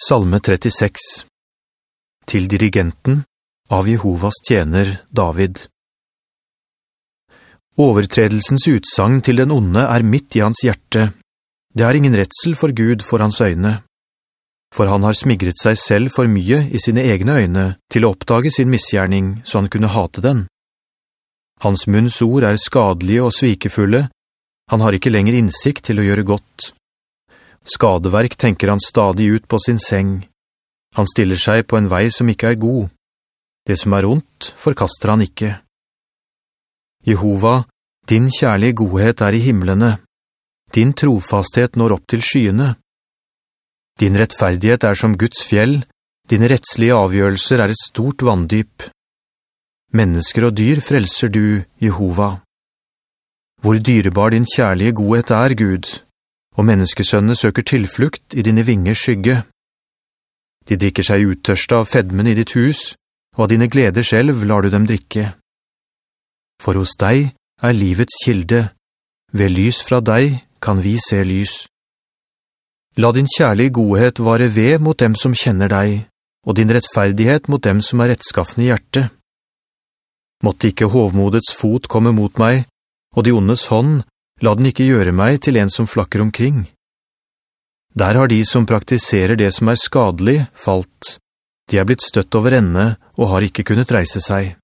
Salme 36 Til dirigenten av Jehovas tjener David Overtredelsens utsang til den onde er midt i hans hjerte. Det er ingen retsel for Gud for hans øyne. For han har smigret seg selv for mye i sine egne øyne til å oppdage sin misgjerning, så han kunne hate den. Hans munns ord er skadelige og svikefulle. Han har ikke lenger innsikt til å gjøre godt. Skadeverk tenker han stadig ut på sin seng. Han stiller seg på en vei som ikke er god. Det som er ondt, forkaster han ikke. Jehova, din kjærlige godhet er i himmelene. Din trofasthet når opp til skyene. Din rettferdighet er som Guds fjell, dine rettslige avgjørelser er et stort vanndyp. Mennesker og dyr frelser du, Jehova. Hvor dyrebar din kjærlige godhet er, Gud, og menneskesønnene søker tilflukt i dine vingers skygge. De drikker seg uttørste av fedmen i ditt hus, og av dine gleder selv lar du dem drikke. For hos deg er livets kilde, ved lys fra deg kan vi se lys. La din kjærlige godhet vare ved mot dem som kjenner deg, og din rettferdighet mot dem som er rettskaffende i hjertet. Måtte ikke hovmodets fot komme mot meg, og de ondes hånd La den ikke gjøre meg til en som flakker omkring. Der har de som praktiserer det som er skadelig, falt. De er blitt støtt over ende og har ikke kunnet reise seg.